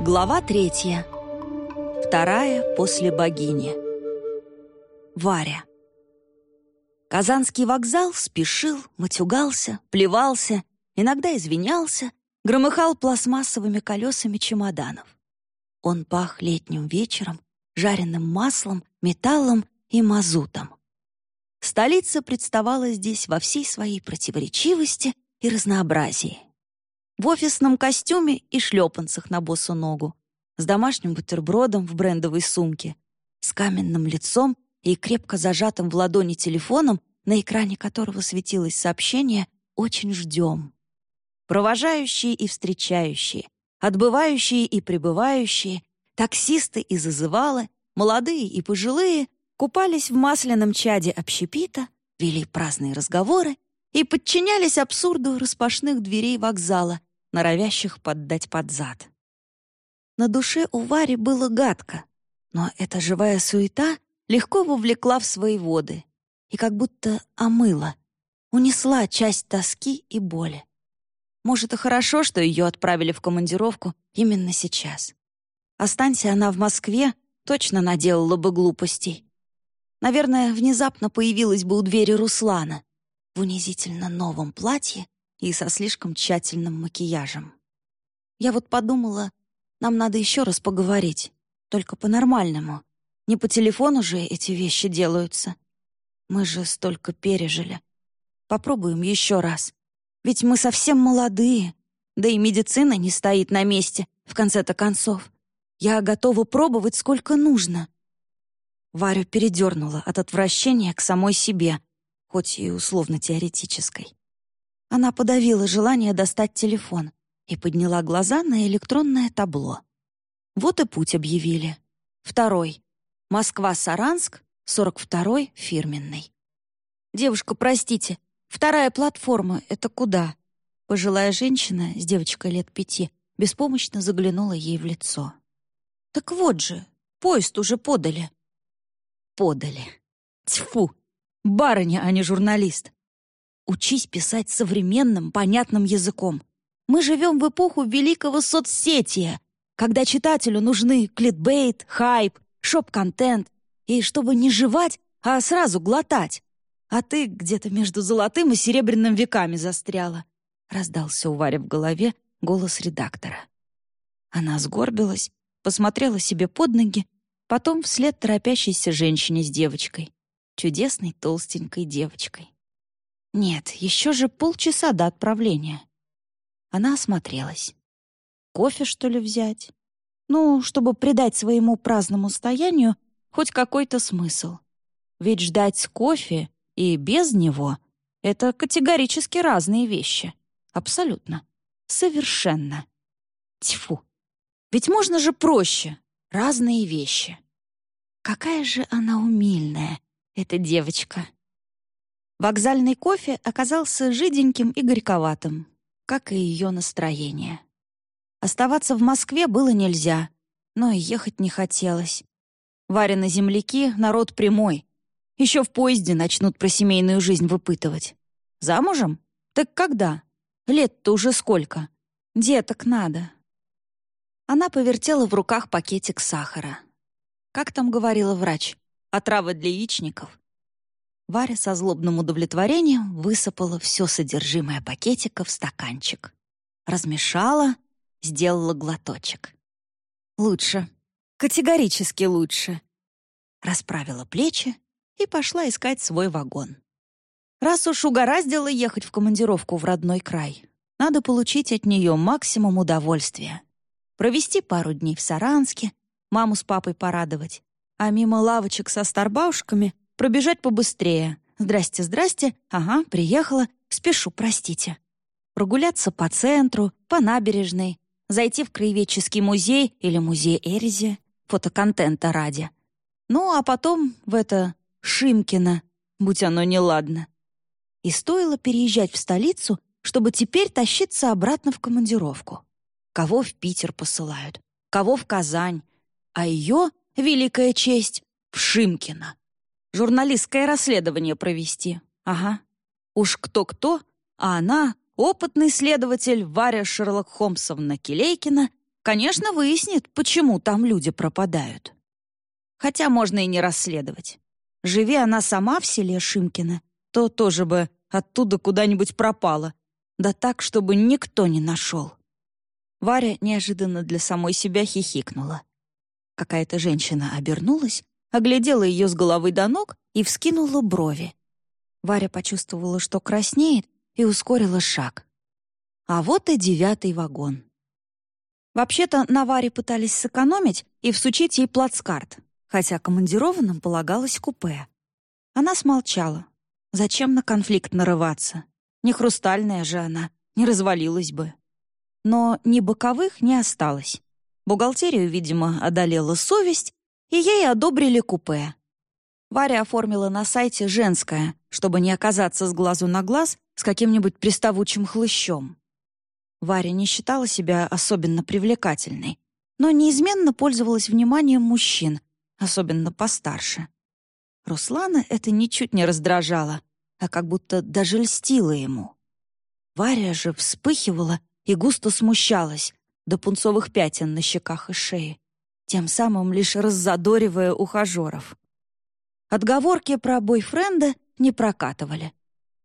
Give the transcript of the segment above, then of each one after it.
Глава третья. Вторая после богини. Варя. Казанский вокзал спешил, матюгался, плевался, иногда извинялся, громыхал пластмассовыми колесами чемоданов. Он пах летним вечером, жареным маслом, металлом и мазутом. Столица представала здесь во всей своей противоречивости и разнообразии в офисном костюме и шлепанцах на босу ногу, с домашним бутербродом в брендовой сумке, с каменным лицом и крепко зажатым в ладони телефоном, на экране которого светилось сообщение «Очень ждем». Провожающие и встречающие, отбывающие и прибывающие, таксисты и зазывалы, молодые и пожилые купались в масляном чаде общепита, вели праздные разговоры и подчинялись абсурду распашных дверей вокзала, норовящих поддать под зад. На душе у Вари было гадко, но эта живая суета легко вовлекла в свои воды и как будто омыла, унесла часть тоски и боли. Может, и хорошо, что ее отправили в командировку именно сейчас. Останься она в Москве, точно наделала бы глупостей. Наверное, внезапно появилась бы у двери Руслана в унизительно новом платье и со слишком тщательным макияжем. Я вот подумала, нам надо еще раз поговорить, только по-нормальному. Не по телефону же эти вещи делаются. Мы же столько пережили. Попробуем еще раз. Ведь мы совсем молодые, да и медицина не стоит на месте, в конце-то концов. Я готова пробовать сколько нужно. Варю передернула от отвращения к самой себе, хоть и условно-теоретической. Она подавила желание достать телефон и подняла глаза на электронное табло. Вот и путь объявили. Второй. Москва-Саранск, 42-й фирменный. «Девушка, простите, вторая платформа — это куда?» Пожилая женщина с девочкой лет пяти беспомощно заглянула ей в лицо. «Так вот же, поезд уже подали». «Подали. Тьфу! Барыня, а не журналист. Учись писать современным, понятным языком. Мы живем в эпоху великого соцсетия, когда читателю нужны клитбейт, хайп, шоп-контент, и чтобы не жевать, а сразу глотать. А ты где-то между золотым и серебряным веками застряла. Раздался у Вари в голове голос редактора. Она сгорбилась, посмотрела себе под ноги, потом вслед торопящейся женщине с девочкой, чудесной толстенькой девочкой. Нет, еще же полчаса до отправления. Она осмотрелась. Кофе, что ли, взять? Ну, чтобы придать своему праздному стоянию хоть какой-то смысл. Ведь ждать с кофе и без него — это категорически разные вещи. Абсолютно. Совершенно. Тьфу. Ведь можно же проще. Разные вещи. Какая же она умильная, эта девочка. Вокзальный кофе оказался жиденьким и горьковатым, как и ее настроение. Оставаться в Москве было нельзя, но и ехать не хотелось. Варины земляки — народ прямой. Еще в поезде начнут про семейную жизнь выпытывать. Замужем? Так когда? Лет-то уже сколько? Деток надо. Она повертела в руках пакетик сахара. Как там говорила врач? Отрава для яичников? Варя со злобным удовлетворением высыпала все содержимое пакетика в стаканчик. Размешала, сделала глоточек. Лучше. Категорически лучше. Расправила плечи и пошла искать свой вагон. Раз уж угораздило ехать в командировку в родной край, надо получить от нее максимум удовольствия. Провести пару дней в Саранске, маму с папой порадовать, а мимо лавочек со старбаушками Пробежать побыстрее. Здрасте, здрасте. Ага, приехала. Спешу, простите. Прогуляться по центру, по набережной. Зайти в краеведческий музей или музей Эрзи. Фотоконтента ради. Ну, а потом в это Шимкино, будь оно неладно. И стоило переезжать в столицу, чтобы теперь тащиться обратно в командировку. Кого в Питер посылают, кого в Казань, а ее, великая честь, в Шимкино. Журналистское расследование провести. Ага. Уж кто-кто, а она — опытный следователь Варя Шерлок Холмсовна Келейкина, Конечно, выяснит, почему там люди пропадают. Хотя можно и не расследовать. Живи она сама в селе Шимкина, то тоже бы оттуда куда-нибудь пропала. Да так, чтобы никто не нашел. Варя неожиданно для самой себя хихикнула. Какая-то женщина обернулась, оглядела ее с головы до ног и вскинула брови. Варя почувствовала, что краснеет, и ускорила шаг. А вот и девятый вагон. Вообще-то на Варе пытались сэкономить и всучить ей плацкарт, хотя командированным полагалось купе. Она смолчала. Зачем на конфликт нарываться? Не хрустальная же она, не развалилась бы. Но ни боковых не осталось. Бухгалтерию, видимо, одолела совесть, и ей одобрили купе. Варя оформила на сайте «женское», чтобы не оказаться с глазу на глаз с каким-нибудь приставучим хлыщом. Варя не считала себя особенно привлекательной, но неизменно пользовалась вниманием мужчин, особенно постарше. Руслана это ничуть не раздражало, а как будто даже льстило ему. Варя же вспыхивала и густо смущалась до пунцовых пятен на щеках и шее, тем самым лишь раззадоривая ухажеров. Отговорки про бойфренда не прокатывали.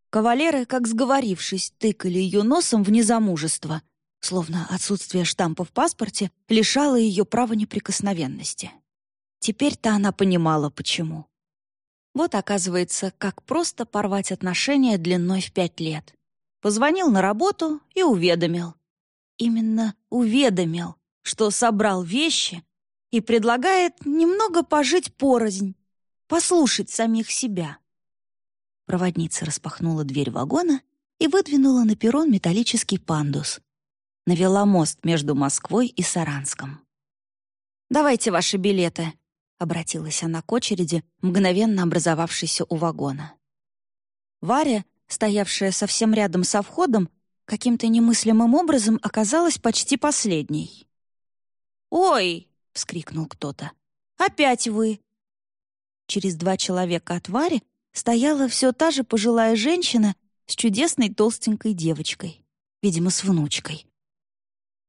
Кавалеры, как сговорившись, тыкали ее носом в незамужество, словно отсутствие штампа в паспорте лишало ее права неприкосновенности. Теперь-то она понимала, почему. Вот, оказывается, как просто порвать отношения длиной в пять лет. Позвонил на работу и уведомил. Именно уведомил, что собрал вещи и предлагает немного пожить порознь, послушать самих себя. Проводница распахнула дверь вагона и выдвинула на перрон металлический пандус. Навела мост между Москвой и Саранском. «Давайте ваши билеты», — обратилась она к очереди, мгновенно образовавшейся у вагона. Варя, стоявшая совсем рядом со входом, каким-то немыслимым образом оказалась почти последней. «Ой!» — вскрикнул кто-то. «Опять вы!» Через два человека от Вари стояла все та же пожилая женщина с чудесной толстенькой девочкой, видимо, с внучкой.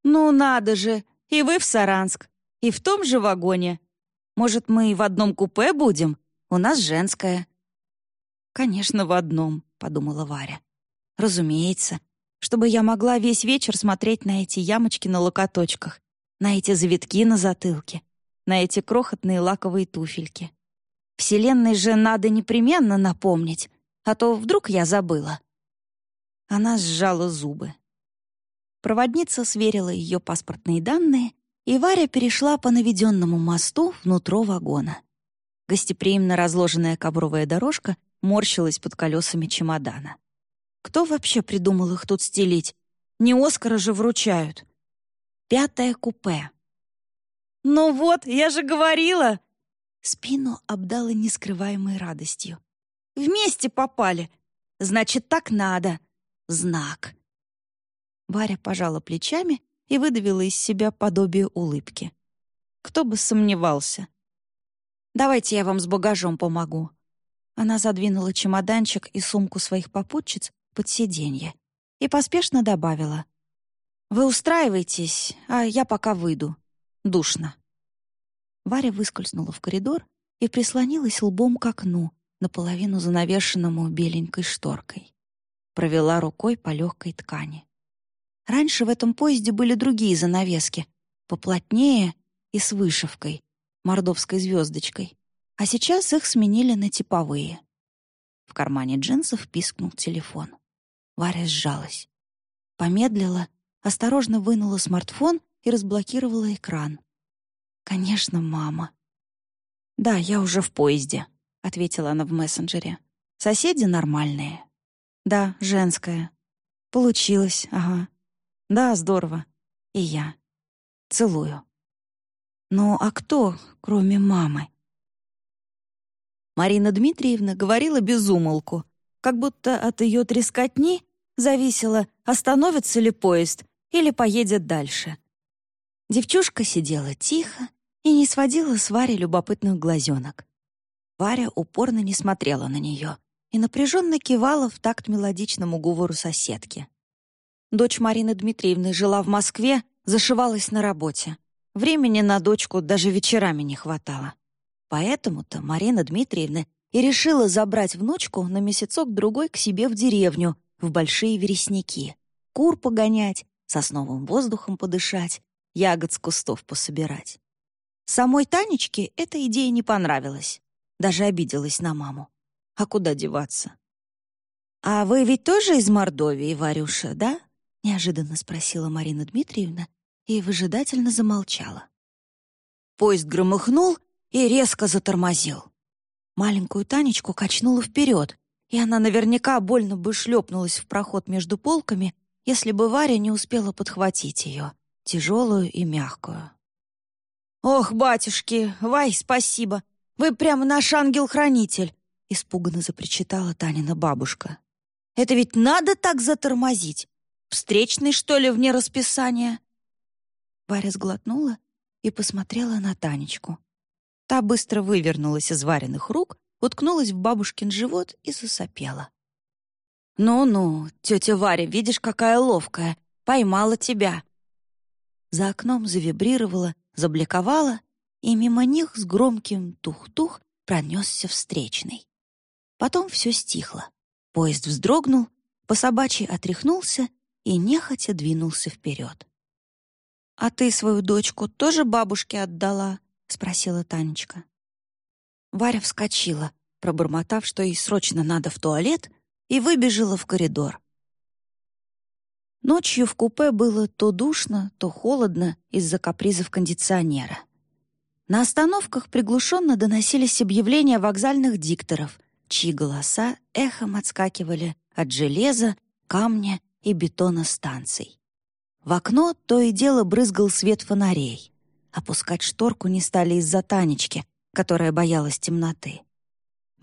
«Ну надо же! И вы в Саранск, и в том же вагоне. Может, мы и в одном купе будем? У нас женское». «Конечно, в одном», — подумала Варя. «Разумеется, чтобы я могла весь вечер смотреть на эти ямочки на локоточках, на эти завитки на затылке, на эти крохотные лаковые туфельки. Вселенной же надо непременно напомнить, а то вдруг я забыла. Она сжала зубы. Проводница сверила ее паспортные данные, и Варя перешла по наведенному мосту внутрь вагона. Гостеприимно разложенная ковровая дорожка морщилась под колесами чемодана. Кто вообще придумал их тут стелить? Не Оскара же вручают. Пятое купе. «Ну вот, я же говорила!» Спину обдала нескрываемой радостью. «Вместе попали! Значит, так надо! Знак!» Варя пожала плечами и выдавила из себя подобие улыбки. Кто бы сомневался. «Давайте я вам с багажом помогу». Она задвинула чемоданчик и сумку своих попутчиц под сиденье и поспешно добавила. «Вы устраивайтесь, а я пока выйду. Душно». Варя выскользнула в коридор и прислонилась лбом к окну, наполовину занавешенному беленькой шторкой. Провела рукой по легкой ткани. Раньше в этом поезде были другие занавески, поплотнее и с вышивкой, мордовской звездочкой, а сейчас их сменили на типовые. В кармане джинсов пискнул телефон. Варя сжалась. Помедлила, осторожно вынула смартфон и разблокировала экран. «Конечно, мама». «Да, я уже в поезде», — ответила она в мессенджере. «Соседи нормальные». «Да, женская». «Получилось, ага». «Да, здорово. И я. Целую». «Ну, а кто, кроме мамы?» Марина Дмитриевна говорила без умолку, как будто от ее трескотни зависело, остановится ли поезд или поедет дальше. Девчушка сидела тихо и не сводила с Вари любопытных глазенок. Варя упорно не смотрела на нее и напряженно кивала в такт мелодичному говору соседки. Дочь Марины Дмитриевны жила в Москве зашивалась на работе. Времени на дочку даже вечерами не хватало. Поэтому-то Марина Дмитриевна и решила забрать внучку на месяцок-другой к себе в деревню, в большие вересники. Кур погонять, сосновым воздухом подышать, ягод с кустов пособирать. Самой Танечке эта идея не понравилась. Даже обиделась на маму. А куда деваться? «А вы ведь тоже из Мордовии, Варюша, да?» — неожиданно спросила Марина Дмитриевна и выжидательно замолчала. Поезд громыхнул и резко затормозил. Маленькую Танечку качнуло вперед, и она наверняка больно бы шлепнулась в проход между полками, если бы Варя не успела подхватить ее, тяжелую и мягкую. «Ох, батюшки, Вай, спасибо! Вы прямо наш ангел-хранитель!» — испуганно запричитала Танина бабушка. «Это ведь надо так затормозить? Встречный, что ли, вне расписания?» Варя сглотнула и посмотрела на Танечку. Та быстро вывернулась из вареных рук, уткнулась в бабушкин живот и засопела. «Ну-ну, тетя Варя, видишь, какая ловкая! Поймала тебя!» За окном завибрировала, забликовала, и мимо них с громким тух-тух пронесся встречный. Потом все стихло. Поезд вздрогнул, по собачьи отряхнулся и нехотя двинулся вперед. «А ты свою дочку тоже бабушке отдала?» — спросила Танечка. Варя вскочила, пробормотав, что ей срочно надо в туалет, и выбежала в коридор. Ночью в купе было то душно, то холодно из-за капризов кондиционера. На остановках приглушенно доносились объявления вокзальных дикторов, чьи голоса эхом отскакивали от железа, камня и бетона станций. В окно то и дело брызгал свет фонарей. Опускать шторку не стали из-за Танечки, которая боялась темноты.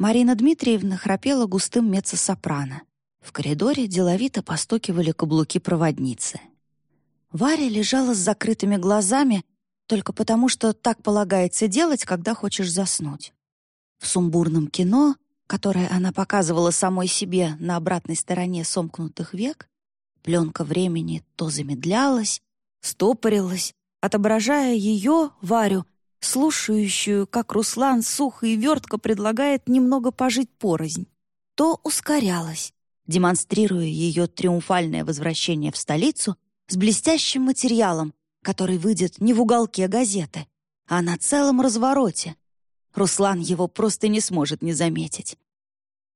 Марина Дмитриевна храпела густым меццо-сопрано. В коридоре деловито постукивали каблуки проводницы. Варя лежала с закрытыми глазами только потому, что так полагается делать, когда хочешь заснуть. В сумбурном кино, которое она показывала самой себе на обратной стороне сомкнутых век, пленка времени то замедлялась, стопорилась, отображая ее, Варю, слушающую, как Руслан сухо и вертко предлагает немного пожить порознь, то ускорялась, демонстрируя ее триумфальное возвращение в столицу с блестящим материалом, который выйдет не в уголке газеты, а на целом развороте. Руслан его просто не сможет не заметить.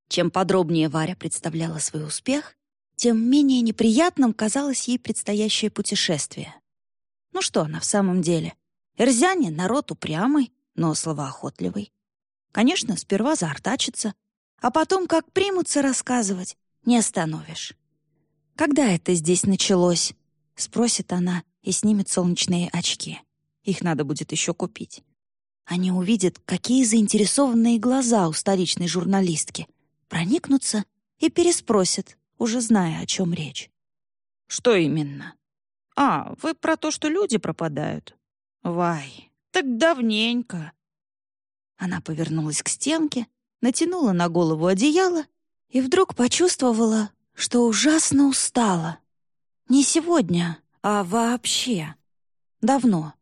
Чем подробнее Варя представляла свой успех, тем менее неприятным казалось ей предстоящее путешествие. Ну что она в самом деле? Эрзяне — народ упрямый, но словоохотливый. Конечно, сперва заортачится, а потом, как примутся рассказывать, не остановишь. «Когда это здесь началось?» — спросит она и снимет солнечные очки. Их надо будет еще купить. Они увидят, какие заинтересованные глаза у столичной журналистки, проникнутся и переспросят, уже зная, о чем речь. «Что именно?» «А, вы про то, что люди пропадают?» «Вай, так давненько». Она повернулась к стенке, натянула на голову одеяло и вдруг почувствовала, что ужасно устала. Не сегодня, а вообще. Давно.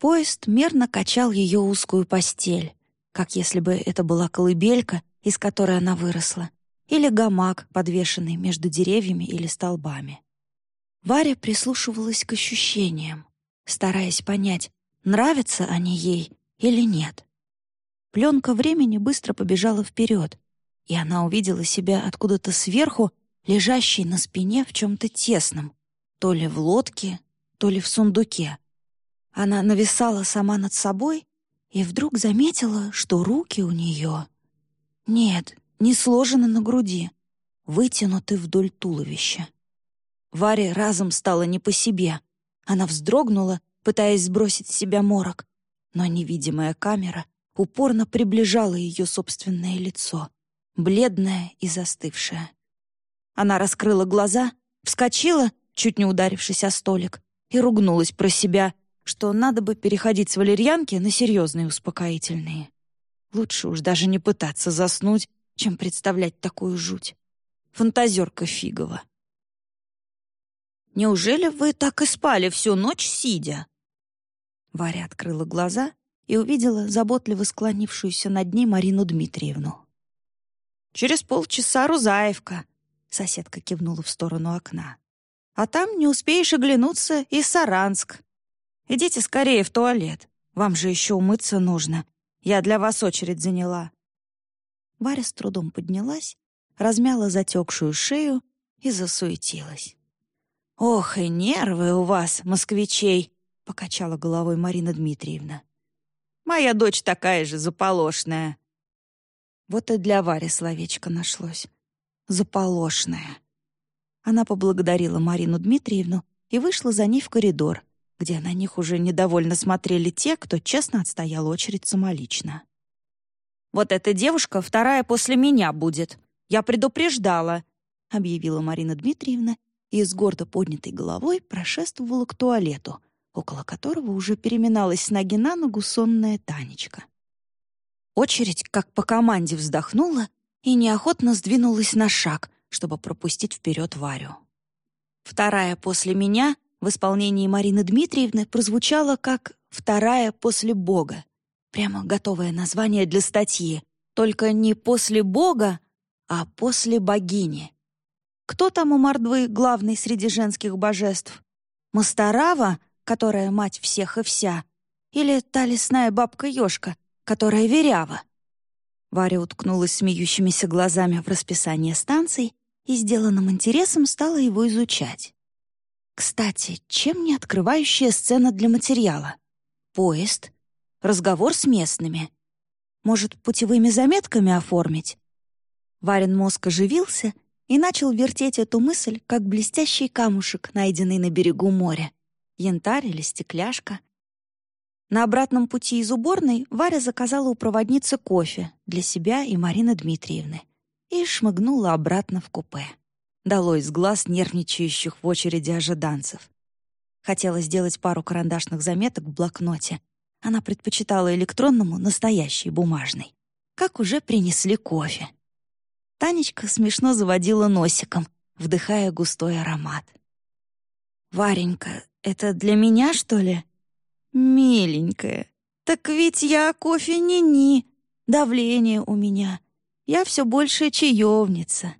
Поезд мерно качал ее узкую постель, как если бы это была колыбелька, из которой она выросла, или гамак, подвешенный между деревьями или столбами. Варя прислушивалась к ощущениям, стараясь понять, нравятся они ей или нет. Пленка времени быстро побежала вперед, и она увидела себя откуда-то сверху, лежащей на спине в чем-то тесном, то ли в лодке, то ли в сундуке. Она нависала сама над собой и вдруг заметила, что руки у нее... Нет, не сложены на груди, вытянуты вдоль туловища. Варе разом стало не по себе. Она вздрогнула, пытаясь сбросить с себя морок, но невидимая камера упорно приближала ее собственное лицо, бледное и застывшее. Она раскрыла глаза, вскочила, чуть не ударившись о столик, и ругнулась про себя, что надо бы переходить с валерьянки на серьезные успокоительные. Лучше уж даже не пытаться заснуть, чем представлять такую жуть. Фантазерка фигова. Неужели вы так и спали всю ночь, сидя?» Варя открыла глаза и увидела заботливо склонившуюся над ней Марину Дмитриевну. «Через полчаса Рузаевка», — соседка кивнула в сторону окна. «А там не успеешь оглянуться и Саранск. Идите скорее в туалет, вам же еще умыться нужно. Я для вас очередь заняла». Варя с трудом поднялась, размяла затекшую шею и засуетилась. «Ох, и нервы у вас, москвичей!» — покачала головой Марина Дмитриевна. «Моя дочь такая же заполошная». Вот и для Вари словечко нашлось. «Заполошная». Она поблагодарила Марину Дмитриевну и вышла за ней в коридор, где на них уже недовольно смотрели те, кто честно отстоял очередь самолично. «Вот эта девушка вторая после меня будет. Я предупреждала», — объявила Марина Дмитриевна и с гордо поднятой головой прошествовала к туалету, около которого уже переминалась с ноги на ногу сонная Танечка. Очередь, как по команде, вздохнула и неохотно сдвинулась на шаг, чтобы пропустить вперед Варю. Вторая после меня в исполнении Марины Дмитриевны прозвучала как «вторая после Бога». Прямо готовое название для статьи, только не «после Бога», а «после богини». Кто там у мордвы главный среди женских божеств? Мастарава, которая мать всех и вся? Или та лесная бабка-ёшка, которая верява? Варя уткнулась смеющимися глазами в расписание станций и сделанным интересом стала его изучать. Кстати, чем не открывающая сцена для материала? Поезд? Разговор с местными? Может, путевыми заметками оформить? Варин мозг оживился — и начал вертеть эту мысль, как блестящий камушек, найденный на берегу моря. Янтарь или стекляшка. На обратном пути из уборной Варя заказала у проводницы кофе для себя и Марины Дмитриевны и шмыгнула обратно в купе. Дало из глаз нервничающих в очереди ожиданцев. Хотела сделать пару карандашных заметок в блокноте. Она предпочитала электронному настоящий бумажный. Как уже принесли кофе. Танечка смешно заводила носиком, вдыхая густой аромат. «Варенька, это для меня, что ли?» «Миленькая, так ведь я кофе не-ни, давление у меня. Я все больше чаевница.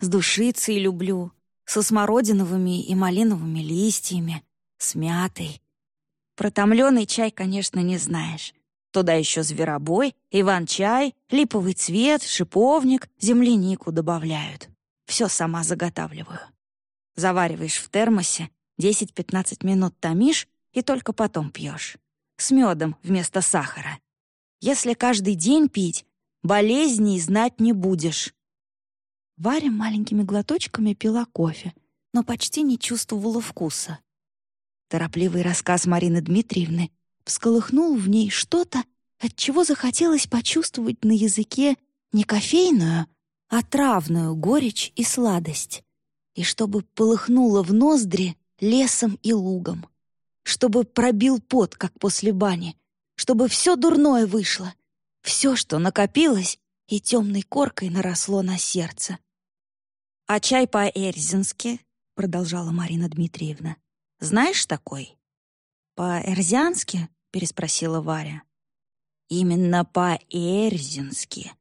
С душицей люблю, со смородиновыми и малиновыми листьями, с мятой. Про томленый чай, конечно, не знаешь. Туда еще зверобой, иван-чай, липовый цвет, шиповник, землянику добавляют. Все сама заготавливаю. Завариваешь в термосе, 10-15 минут томишь и только потом пьешь. С медом вместо сахара. Если каждый день пить, болезней знать не будешь. Варя маленькими глоточками пила кофе, но почти не чувствовала вкуса. Торопливый рассказ Марины Дмитриевны всколыхнул в ней что-то, от чего захотелось почувствовать на языке не кофейную, а травную горечь и сладость, и чтобы полыхнуло в ноздри лесом и лугом, чтобы пробил пот, как после бани, чтобы все дурное вышло, все, что накопилось и темной коркой наросло на сердце. «А чай по-эрзински?» — продолжала Марина Дмитриевна. «Знаешь такой?» «По-эрзиански?» — переспросила Варя. «Именно по-эрзински».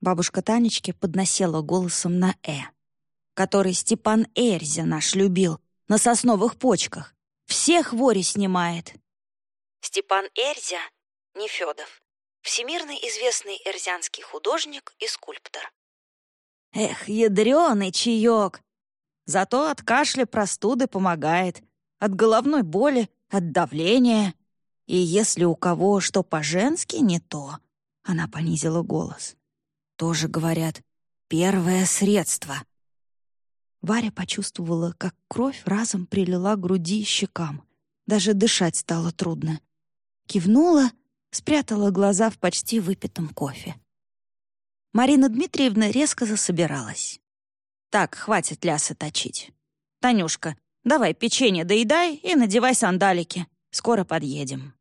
Бабушка Танечки подносила голосом на «э», который Степан Эрзя наш любил, на сосновых почках. Всех вори снимает. Степан Эрзя, Нефёдов, всемирно известный эрзянский художник и скульптор. Эх, ядрёный чаёк! Зато от кашля простуды помогает, от головной боли от давления. И если у кого что по-женски не то, она понизила голос. Тоже говорят «первое средство». Варя почувствовала, как кровь разом прилила груди и щекам. Даже дышать стало трудно. Кивнула, спрятала глаза в почти выпитом кофе. Марина Дмитриевна резко засобиралась. «Так, хватит лясы точить. Танюшка, Давай печенье доедай и надевай сандалики. Скоро подъедем.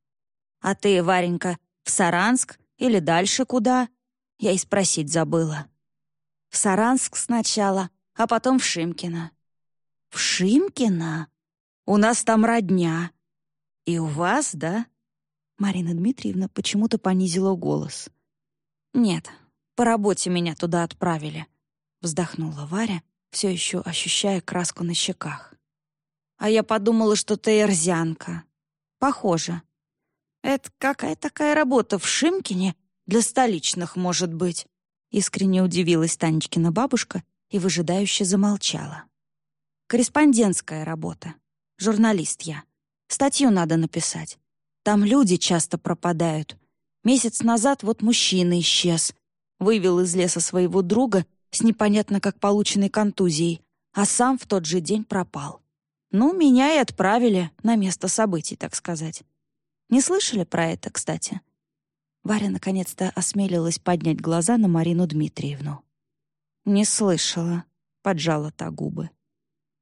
А ты, Варенька, в Саранск или дальше куда? Я и спросить забыла. В Саранск сначала, а потом в Шимкино. В Шимкино? У нас там родня. И у вас, да?» Марина Дмитриевна почему-то понизила голос. «Нет, по работе меня туда отправили», — вздохнула Варя, все еще ощущая краску на щеках. «А я подумала, что ты эрзянка. Похоже. Это какая такая работа в Шимкине для столичных, может быть?» Искренне удивилась Танечкина бабушка и выжидающе замолчала. «Корреспондентская работа. Журналист я. Статью надо написать. Там люди часто пропадают. Месяц назад вот мужчина исчез. Вывел из леса своего друга с непонятно как полученной контузией, а сам в тот же день пропал. Ну, меня и отправили на место событий, так сказать. Не слышали про это, кстати?» Варя наконец-то осмелилась поднять глаза на Марину Дмитриевну. «Не слышала», — поджала та губы.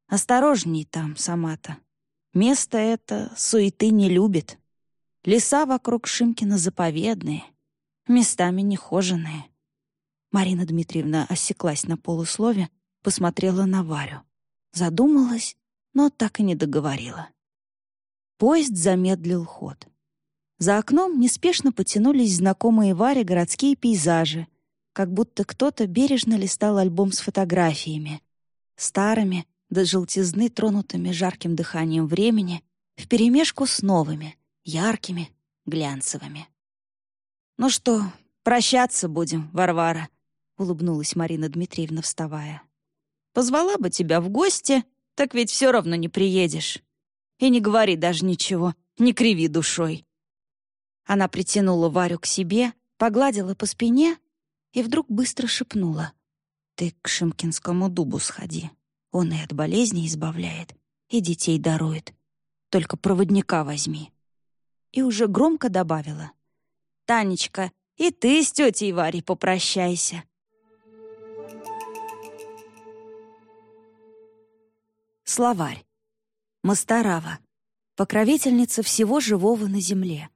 «Осторожней там, сама-то. Место это суеты не любит. Леса вокруг Шимкина заповедные, местами нехоженные. Марина Дмитриевна осеклась на полуслове, посмотрела на Варю. Задумалась, но так и не договорила. Поезд замедлил ход. За окном неспешно потянулись знакомые Варе городские пейзажи, как будто кто-то бережно листал альбом с фотографиями, старыми, до желтизны тронутыми жарким дыханием времени, вперемешку с новыми, яркими, глянцевыми. «Ну что, прощаться будем, Варвара», — улыбнулась Марина Дмитриевна, вставая. «Позвала бы тебя в гости, так ведь все равно не приедешь. И не говори даже ничего, не криви душой». Она притянула Варю к себе, погладила по спине и вдруг быстро шепнула. «Ты к Шимкинскому дубу сходи. Он и от болезней избавляет, и детей дарует. Только проводника возьми» и уже громко добавила. «Танечка, и ты с тетей Варей попрощайся». Словарь. Мастарава. Покровительница всего живого на земле.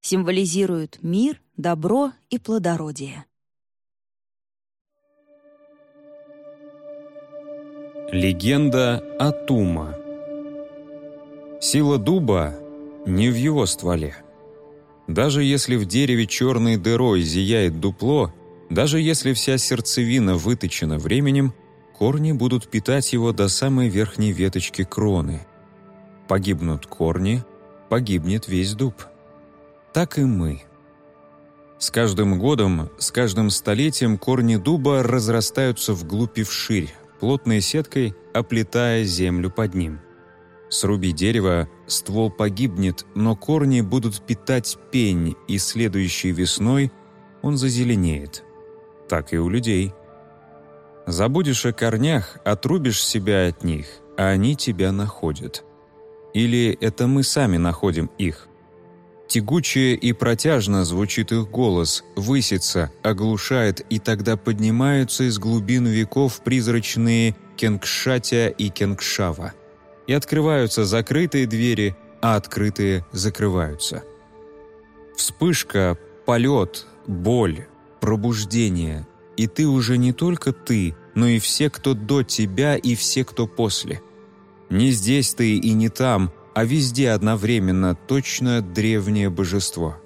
Символизирует мир, добро и плодородие. Легенда о Тума Сила дуба не в его стволе. Даже если в дереве черной дырой зияет дупло, даже если вся сердцевина выточена временем, корни будут питать его до самой верхней веточки кроны. Погибнут корни, погибнет весь дуб. Так и мы. С каждым годом, с каждым столетием корни дуба разрастаются вглубь и вширь, плотной сеткой оплетая землю под ним – Сруби дерево, ствол погибнет, но корни будут питать пень, и следующей весной он зазеленеет. Так и у людей. Забудешь о корнях, отрубишь себя от них, а они тебя находят. Или это мы сами находим их? Тягуче и протяжно звучит их голос, высится, оглушает, и тогда поднимаются из глубин веков призрачные Кенгшатя и Кенгшава и открываются закрытые двери, а открытые закрываются. Вспышка, полет, боль, пробуждение. И ты уже не только ты, но и все, кто до тебя, и все, кто после. Не здесь ты и не там, а везде одновременно точно древнее божество.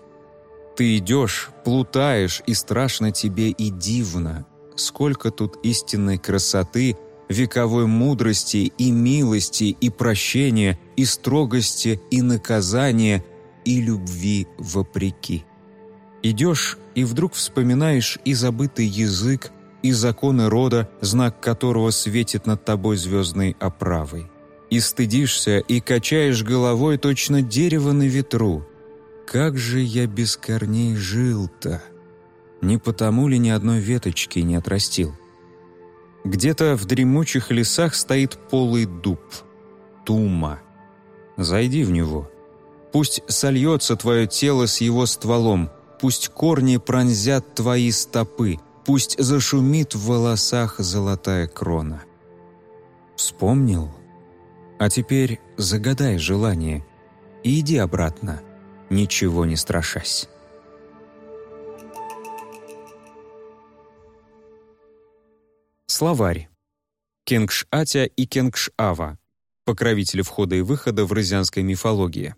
Ты идешь, плутаешь, и страшно тебе и дивно. Сколько тут истинной красоты вековой мудрости и милости и прощения, и строгости и наказания, и любви вопреки. Идешь и вдруг вспоминаешь и забытый язык, и законы рода, знак которого светит над тобой звездной оправой. И стыдишься, и качаешь головой точно дерево на ветру. Как же я без корней жил-то? Не потому ли ни одной веточки не отрастил? Где-то в дремучих лесах стоит полый дуб. Тума. Зайди в него. Пусть сольется твое тело с его стволом, пусть корни пронзят твои стопы, пусть зашумит в волосах золотая крона. Вспомнил? А теперь загадай желание и иди обратно, ничего не страшась. Словарь. Кенгш-Атя и Кенгш-Ава. покровителя входа и выхода в рызянской мифологии.